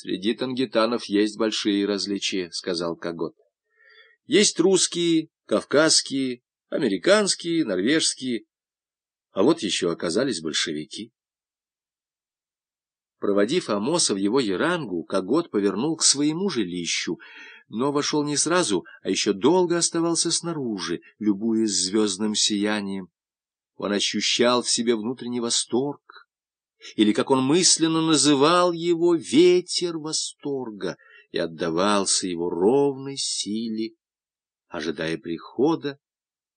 Среди тангитанов есть большие различия, — сказал Когот. Есть русские, кавказские, американские, норвежские, а вот еще оказались большевики. Проводив Амоса в его ярангу, Когот повернул к своему жилищу, но вошел не сразу, а еще долго оставался снаружи, любуясь звездным сиянием. Он ощущал в себе внутренний восторг, или, как он мысленно называл его, ветер восторга, и отдавался его ровной силе, ожидая прихода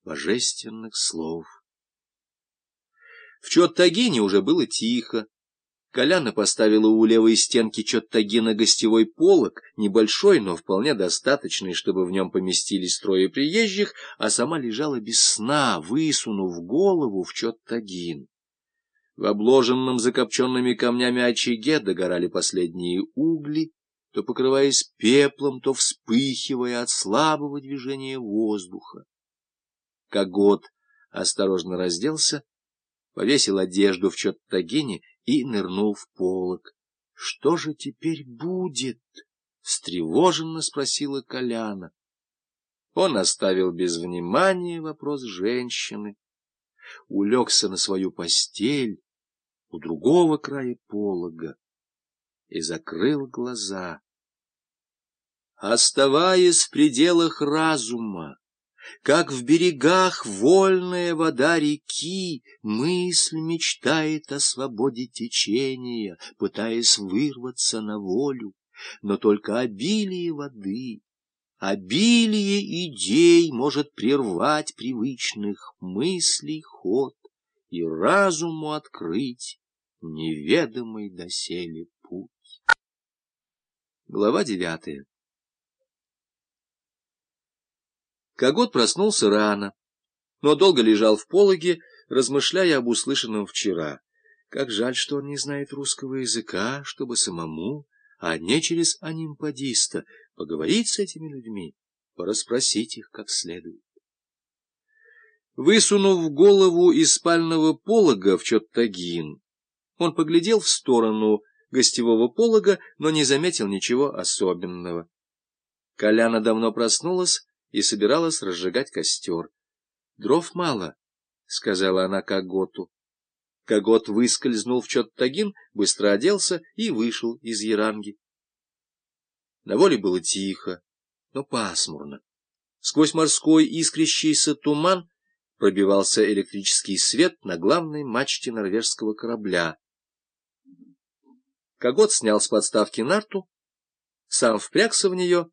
божественных слов. В Чоттагине уже было тихо. Коляна поставила у левой стенки Чоттагина гостевой полог, небольшой, но вполне достаточный, чтобы в нем поместились трое приезжих, а сама лежала без сна, высунув голову в Чоттагин. В обложенном закопченными камнями очаге догорали последние угли, то покрываясь пеплом, то вспыхивая от слабого движения воздуха. Когот осторожно разделся, повесил одежду в чоттагине и нырнул в полок. — Что же теперь будет? — встревоженно спросила Коляна. Он оставил без внимания вопрос женщины, улегся на свою постель, у другого края полога и закрыл глаза. Оставаясь в пределах разума, как в берегах вольная вода реки, мысль мечтает о свободе течения, пытаясь вырваться на волю, но только обилие воды, обилие идей может прервать привычных мыслей ход и разуму открыть неведомый доселе путь. Глава девятая Когот проснулся рано, но долго лежал в пологе, размышляя об услышанном вчера. Как жаль, что он не знает русского языка, чтобы самому, а не через анимпадиста, поговорить с этими людьми, порасспросить их как следует. Высунув голову из спального полога в Чоттагин, он поглядел в сторону гостевого полога, но не заметил ничего особенного. Коляна давно проснулась и собиралась разжигать костер. — Дров мало, — сказала она Каготу. Кагот выскользнул в Чоттагин, быстро оделся и вышел из Яранги. На воле было тихо, но пасмурно. Сквозь морской искрящийся туман пробивался электрический свет на главной мачте норвежского корабля. Когот снял с подставки нарту, сам впрягся в нее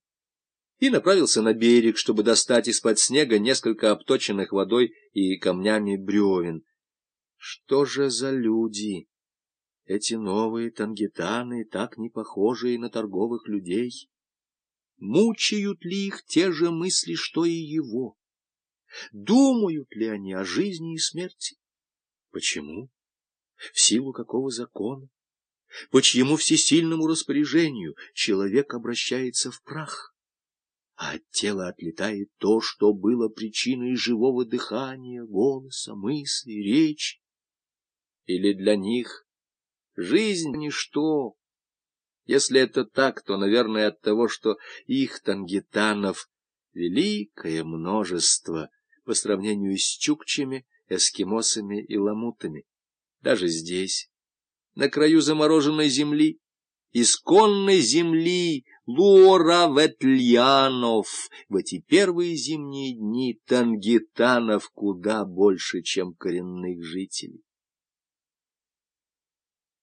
и направился на берег, чтобы достать из-под снега несколько обточенных водой и камнями бревен. Что же за люди? Эти новые тангетаны, так не похожие на торговых людей. Мучают ли их те же мысли, что и его? Думают ли они о жизни и смерти? Почему? В силу какого закона? По чьему всесильному распоряжению человек обращается в прах, а от тела отлетает то, что было причиной живого дыхания, голоса, мысли, речи. Или для них жизнь — ничто. Если это так, то, наверное, от того, что их тангитанов великое множество по сравнению с чукчами, эскимосами и ламутами. Даже здесь, на краю замороженной земли, исконной земли Луора Ветльянов. В эти первые зимние дни тангитанов куда больше, чем коренных жителей.